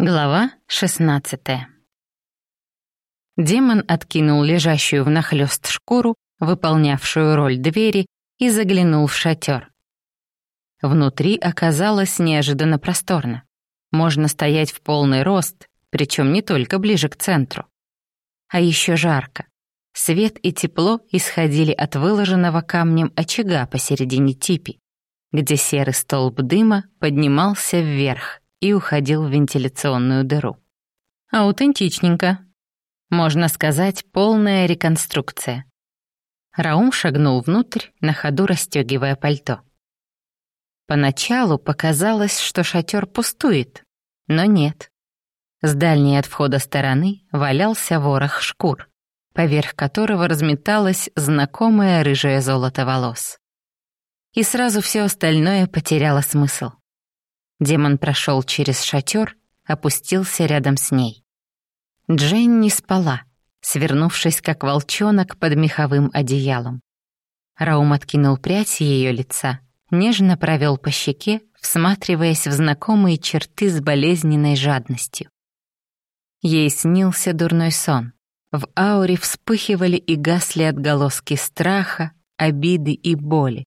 Глава 16 Демон откинул лежащую внахлёст шкуру, выполнявшую роль двери, и заглянул в шатер. Внутри оказалось неожиданно просторно. Можно стоять в полный рост, причем не только ближе к центру. А еще жарко. Свет и тепло исходили от выложенного камнем очага посередине типи, где серый столб дыма поднимался вверх и уходил в вентиляционную дыру. Аутентичненько. Можно сказать, полная реконструкция. Раум шагнул внутрь, на ходу расстегивая пальто. Поначалу показалось, что шатер пустует, но нет. С дальней от входа стороны валялся ворох шкур, поверх которого разметалось знакомое рыжее золото волос. И сразу все остальное потеряло смысл. Демон прошел через шатер, опустился рядом с ней. Джейн не спала, свернувшись как волчонок под меховым одеялом. Раум откинул прядь ее лица, нежно провел по щеке, всматриваясь в знакомые черты с болезненной жадностью. Ей снился дурной сон. В ауре вспыхивали и гасли отголоски страха, обиды и боли.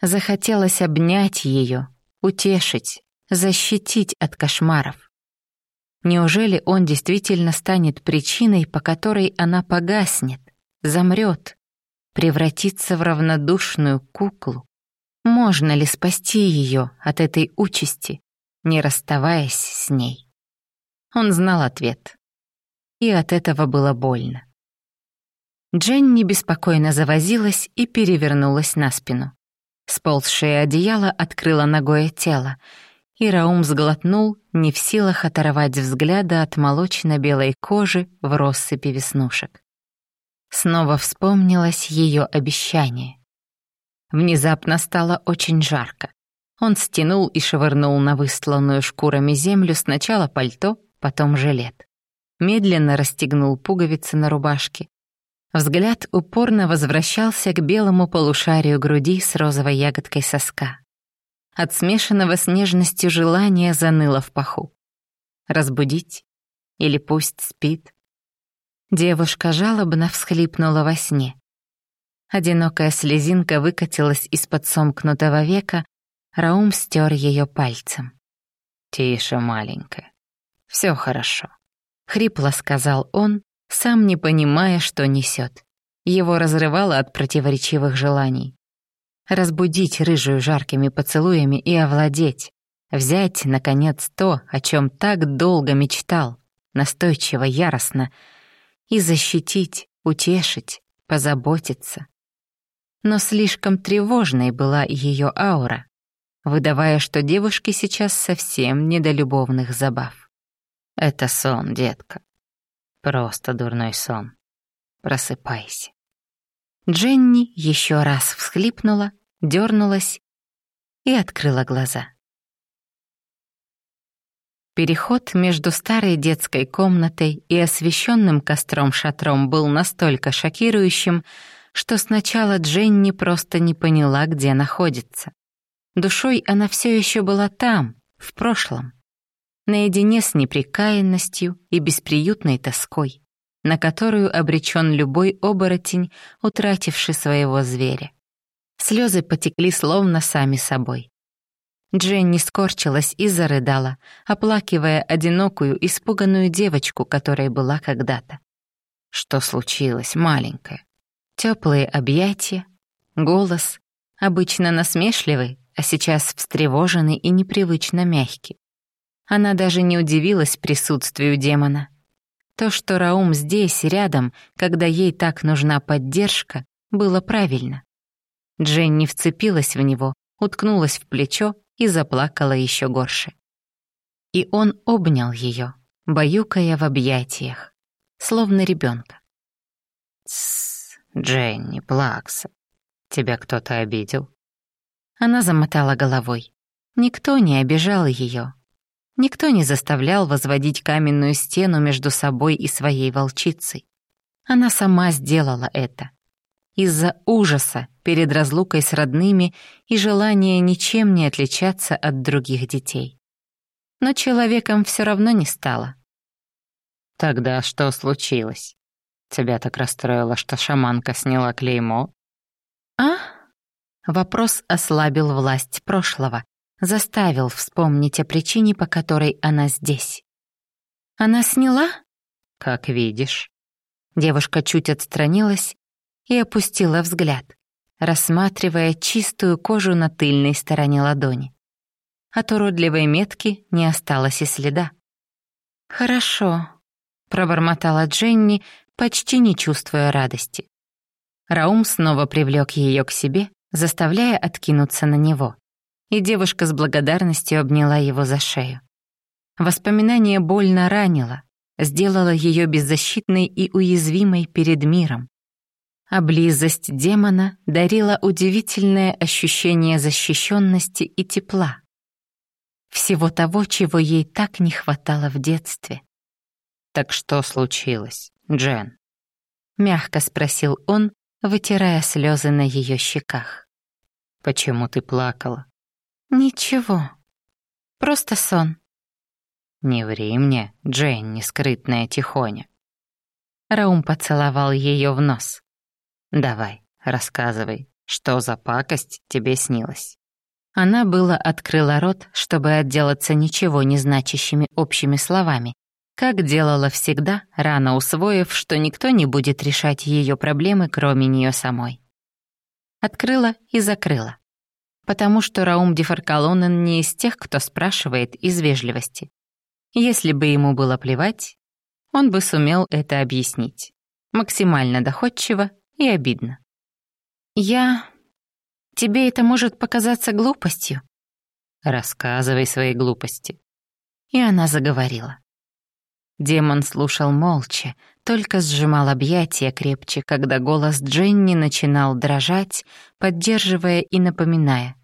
Захотелось обнять ее, утешить, защитить от кошмаров. Неужели он действительно станет причиной, по которой она погаснет, замрет, превратится в равнодушную куклу? Можно ли спасти ее от этой участи, не расставаясь с ней? Он знал ответ. И от этого было больно. Дженни беспокойно завозилась и перевернулась на спину. Сползшее одеяло открыло ногое тело, и Раум сглотнул, не в силах оторвать взгляда от молочно-белой кожи в россыпи веснушек. Снова вспомнилось ее обещание. Внезапно стало очень жарко. Он стянул и швырнул на выстланную шкурами землю сначала пальто, потом жилет. Медленно расстегнул пуговицы на рубашке, Взгляд упорно возвращался к белому полушарию груди с розовой ягодкой соска. От смешанного с нежностью желания заныло в паху. Разбудить? Или пусть спит? Девушка жалобно всхлипнула во сне. Одинокая слезинка выкатилась из-под сомкнутого века, Раум стер ее пальцем. «Тише, маленькая. Все хорошо», — хрипло сказал он, сам не понимая, что несет. Его разрывало от противоречивых желаний. Разбудить рыжую жаркими поцелуями и овладеть. Взять, наконец, то, о чем так долго мечтал, настойчиво, яростно, и защитить, утешить, позаботиться. Но слишком тревожной была ее аура, выдавая, что девушке сейчас совсем не до любовных забав. «Это сон, детка. Просто дурной сон. Просыпайся. Дженни еще раз всхлипнула, дернулась и открыла глаза. Переход между старой детской комнатой и освещенным костром-шатром был настолько шокирующим, что сначала Дженни просто не поняла, где находится. Душой она все еще была там, в прошлом наедине с неприкаянностью и бесприютной тоской, на которую обречен любой оборотень, утративший своего зверя. Слезы потекли словно сами собой. Дженни скорчилась и зарыдала, оплакивая одинокую, испуганную девочку, которая была когда-то. Что случилось, маленькая? Теплые объятия, голос, обычно насмешливый, а сейчас встревоженный и непривычно мягкий. Она даже не удивилась присутствию демона. То, что Раум здесь, рядом, когда ей так нужна поддержка, было правильно. Дженни вцепилась в него, уткнулась в плечо и заплакала еще горше. И он обнял ее, баюкая в объятиях, словно ребенка. «Тссс, Дженни, плакса. Тебя кто-то обидел?» Она замотала головой. Никто не обижал ее, Никто не заставлял возводить каменную стену между собой и своей волчицей. Она сама сделала это. Из-за ужаса перед разлукой с родными и желания ничем не отличаться от других детей. но человеком все равно не стала. Тогда что случилось? Тебя так расстроило, что шаманка сняла клеймо? А? Вопрос ослабил власть прошлого, заставил вспомнить о причине, по которой она здесь. Она сняла? Как видишь. Девушка чуть отстранилась и опустила взгляд, рассматривая чистую кожу на тыльной стороне ладони. От уродливой метки не осталось и следа. «Хорошо», — пробормотала Дженни, почти не чувствуя радости. Раум снова привлек ее к себе, заставляя откинуться на него, и девушка с благодарностью обняла его за шею. Воспоминание больно ранило, сделало ее беззащитной и уязвимой перед миром. А близость демона дарила удивительное ощущение защищенности и тепла. Всего того, чего ей так не хватало в детстве. «Так что случилось, Джен?» — мягко спросил он, вытирая слезы на ее щеках. «Почему ты плакала?» «Ничего. Просто сон». «Не ври мне, Дженни, скрытная тихоня». Раум поцеловал ее в нос. «Давай, рассказывай, что за пакость тебе снилась?» Она было открыла рот, чтобы отделаться ничего не значащими общими словами, как делала всегда, рано усвоив, что никто не будет решать ее проблемы, кроме нее самой. Открыла и закрыла. Потому что Раум Дефаркалонен не из тех, кто спрашивает из вежливости. Если бы ему было плевать, он бы сумел это объяснить. Максимально доходчиво и обидно. «Я... Тебе это может показаться глупостью?» «Рассказывай свои глупости». И она заговорила. Демон слушал молча, только сжимал объятия крепче, когда голос Дженни начинал дрожать, поддерживая и напоминая.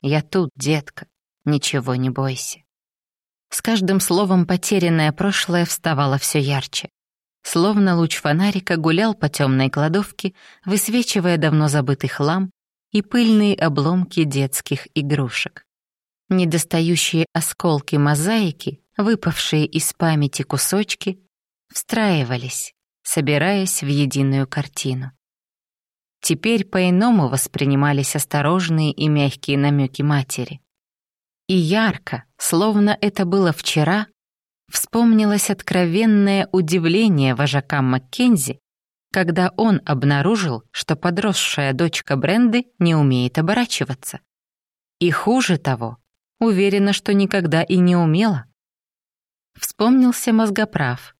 «Я тут, детка, ничего не бойся». С каждым словом потерянное прошлое вставало все ярче. Словно луч фонарика гулял по темной кладовке, высвечивая давно забытый хлам и пыльные обломки детских игрушек. Недостающие осколки мозаики выпавшие из памяти кусочки встраивались, собираясь в единую картину. Теперь по-иному воспринимались осторожные и мягкие намеки матери. И ярко, словно это было вчера, вспомнилось откровенное удивление вожака Маккензи, когда он обнаружил, что подросшая дочка Бренды не умеет оборачиваться. И хуже того, уверена, что никогда и не умела. Вспомнился мозгоправ,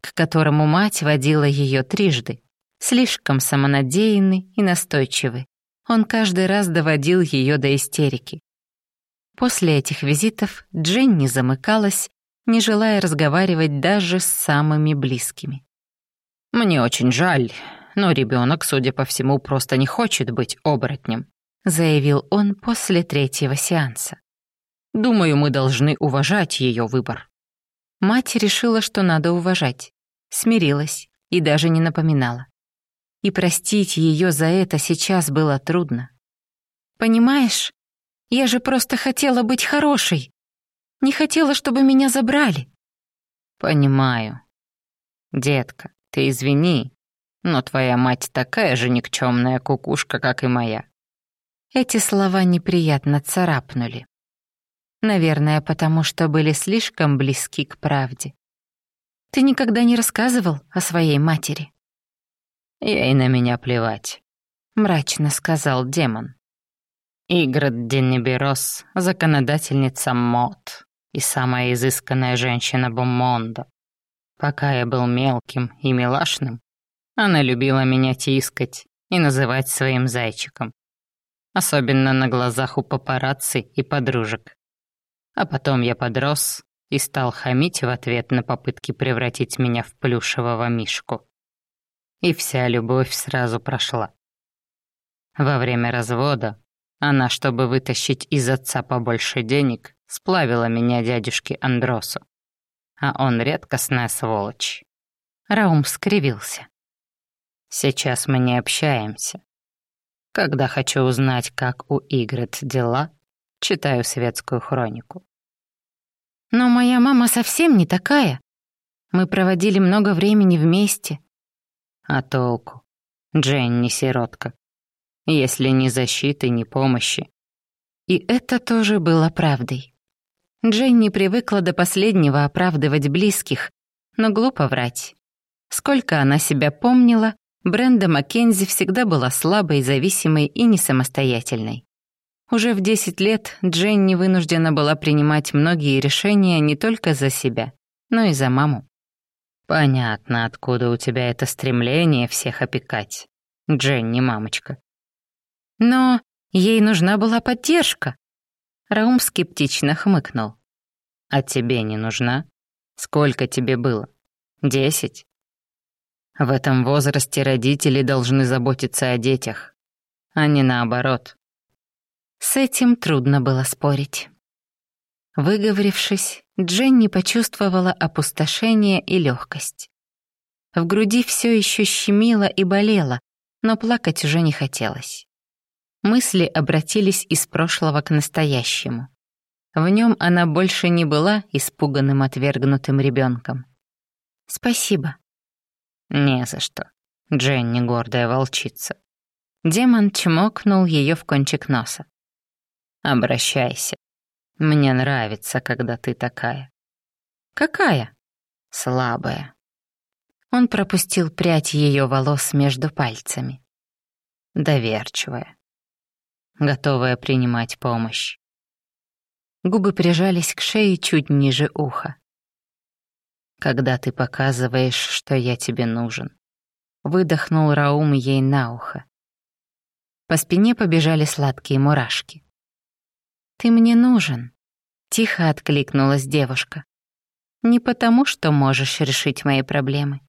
к которому мать водила ее трижды. Слишком самонадеянный и настойчивый. Он каждый раз доводил ее до истерики. После этих визитов Дженни замыкалась, не желая разговаривать даже с самыми близкими. «Мне очень жаль, но ребенок, судя по всему, просто не хочет быть оборотнем», заявил он после третьего сеанса. «Думаю, мы должны уважать ее выбор». Мать решила, что надо уважать, смирилась и даже не напоминала. И простить ее за это сейчас было трудно. «Понимаешь, я же просто хотела быть хорошей. Не хотела, чтобы меня забрали». «Понимаю. Детка, ты извини, но твоя мать такая же никчемная кукушка, как и моя». Эти слова неприятно царапнули. Наверное, потому что были слишком близки к правде. Ты никогда не рассказывал о своей матери? Ей на меня плевать, мрачно сказал демон. Играт Денниберос — законодательница мод и самая изысканная женщина Бумонда. Пока я был мелким и милашным, она любила меня тискать и называть своим зайчиком. Особенно на глазах у папарацци и подружек. А потом я подрос и стал хамить в ответ на попытки превратить меня в плюшевого мишку. И вся любовь сразу прошла. Во время развода она, чтобы вытащить из отца побольше денег, сплавила меня дядюшке Андросу. А он редкостная сволочь. Раум скривился. Сейчас мы не общаемся. Когда хочу узнать, как у Игрет дела, читаю светскую хронику. Но моя мама совсем не такая. Мы проводили много времени вместе. А толку? Дженни сиротка. Если ни защиты, ни помощи. И это тоже было правдой. Дженни привыкла до последнего оправдывать близких, но глупо врать. Сколько она себя помнила, Бренда Маккензи всегда была слабой, зависимой и не самостоятельной. Уже в 10 лет Дженни вынуждена была принимать многие решения не только за себя, но и за маму. «Понятно, откуда у тебя это стремление всех опекать, Дженни, мамочка». «Но ей нужна была поддержка». Раум скептично хмыкнул. «А тебе не нужна? Сколько тебе было? Десять?» В этом возрасте родители должны заботиться о детях, а не наоборот. С этим трудно было спорить. Выговорившись, Дженни почувствовала опустошение и легкость. В груди все еще щемило и болело, но плакать уже не хотелось. Мысли обратились из прошлого к настоящему. В нем она больше не была испуганным отвергнутым ребенком. «Спасибо». «Не за что, Дженни гордая волчица». Демон чмокнул ее в кончик носа. Обращайся. Мне нравится, когда ты такая. Какая? Слабая. Он пропустил прядь ее волос между пальцами. Доверчивая. Готовая принимать помощь. Губы прижались к шее чуть ниже уха. Когда ты показываешь, что я тебе нужен. Выдохнул Раум ей на ухо. По спине побежали сладкие мурашки. «Ты мне нужен», — тихо откликнулась девушка. «Не потому, что можешь решить мои проблемы.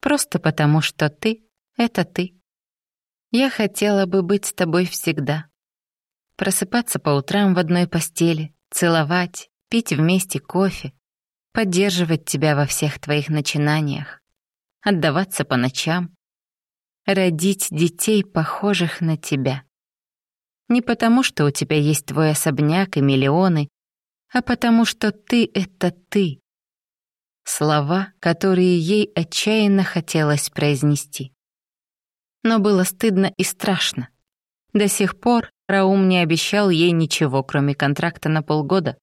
Просто потому, что ты — это ты. Я хотела бы быть с тобой всегда. Просыпаться по утрам в одной постели, целовать, пить вместе кофе, поддерживать тебя во всех твоих начинаниях, отдаваться по ночам, родить детей, похожих на тебя. Не потому, что у тебя есть твой особняк и миллионы, а потому что ты — это ты. Слова, которые ей отчаянно хотелось произнести. Но было стыдно и страшно. До сих пор Раум не обещал ей ничего, кроме контракта на полгода.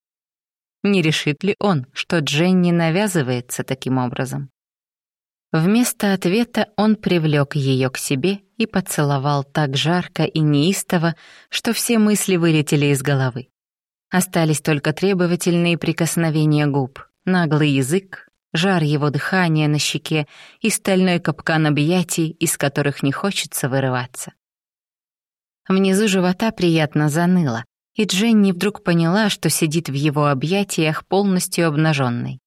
Не решит ли он, что Дженни навязывается таким образом? Вместо ответа он привлек ее к себе и поцеловал так жарко и неистово, что все мысли вылетели из головы. Остались только требовательные прикосновения губ, наглый язык, жар его дыхания на щеке и стальной капкан объятий, из которых не хочется вырываться. Внизу живота приятно заныло, и Дженни вдруг поняла, что сидит в его объятиях полностью обнаженной.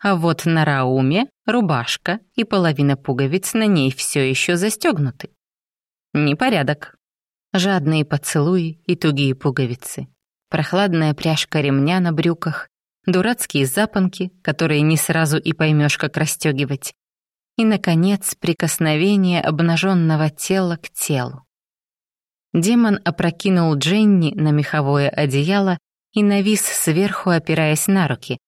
А вот на Рауме рубашка и половина пуговиц на ней все еще застегнуты. Непорядок. Жадные поцелуи и тугие пуговицы. Прохладная пряжка ремня на брюках, дурацкие запонки, которые не сразу и поймешь, как расстегивать. И, наконец, прикосновение обнаженного тела к телу. Демон опрокинул Дженни на меховое одеяло и навис сверху, опираясь на руки,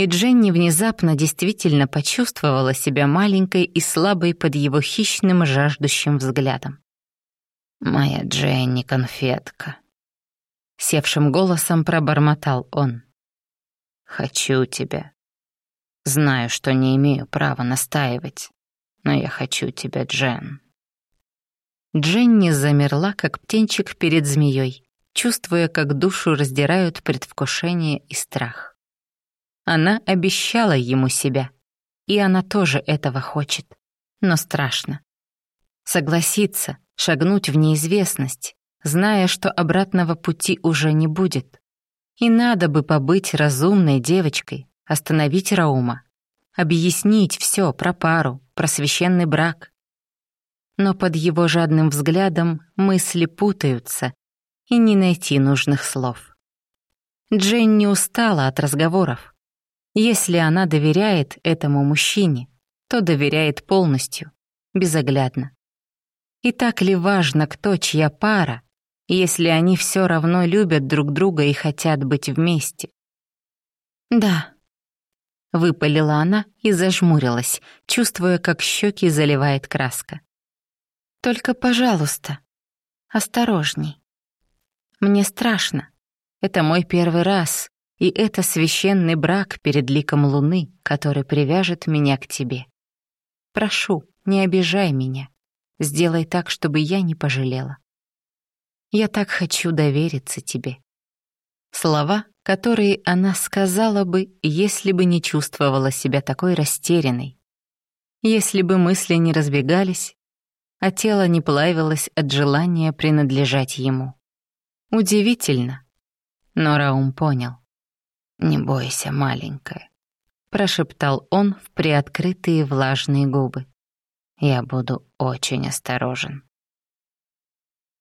и Дженни внезапно действительно почувствовала себя маленькой и слабой под его хищным жаждущим взглядом. «Моя Дженни конфетка», — севшим голосом пробормотал он. «Хочу тебя. Знаю, что не имею права настаивать, но я хочу тебя, Джен». Дженни замерла, как птенчик перед змеей, чувствуя, как душу раздирают предвкушение и страх. Она обещала ему себя, и она тоже этого хочет, но страшно. Согласиться, шагнуть в неизвестность, зная, что обратного пути уже не будет. И надо бы побыть разумной девочкой, остановить Раума, объяснить все про пару, про священный брак. Но под его жадным взглядом мысли путаются, и не найти нужных слов. Дженни устала от разговоров. Если она доверяет этому мужчине, то доверяет полностью, безоглядно. И так ли важно, кто чья пара, если они все равно любят друг друга и хотят быть вместе? «Да», — выпалила она и зажмурилась, чувствуя, как щеки заливает краска. «Только, пожалуйста, осторожней. Мне страшно. Это мой первый раз, и это священный брак перед ликом луны, который привяжет меня к тебе. Прошу, не обижай меня. Сделай так, чтобы я не пожалела. Я так хочу довериться тебе. Слова, которые она сказала бы, если бы не чувствовала себя такой растерянной. Если бы мысли не разбегались, а тело не плавилось от желания принадлежать ему. Удивительно. Но Раум понял. «Не бойся, маленькая», — прошептал он в приоткрытые влажные губы. «Я буду очень осторожен».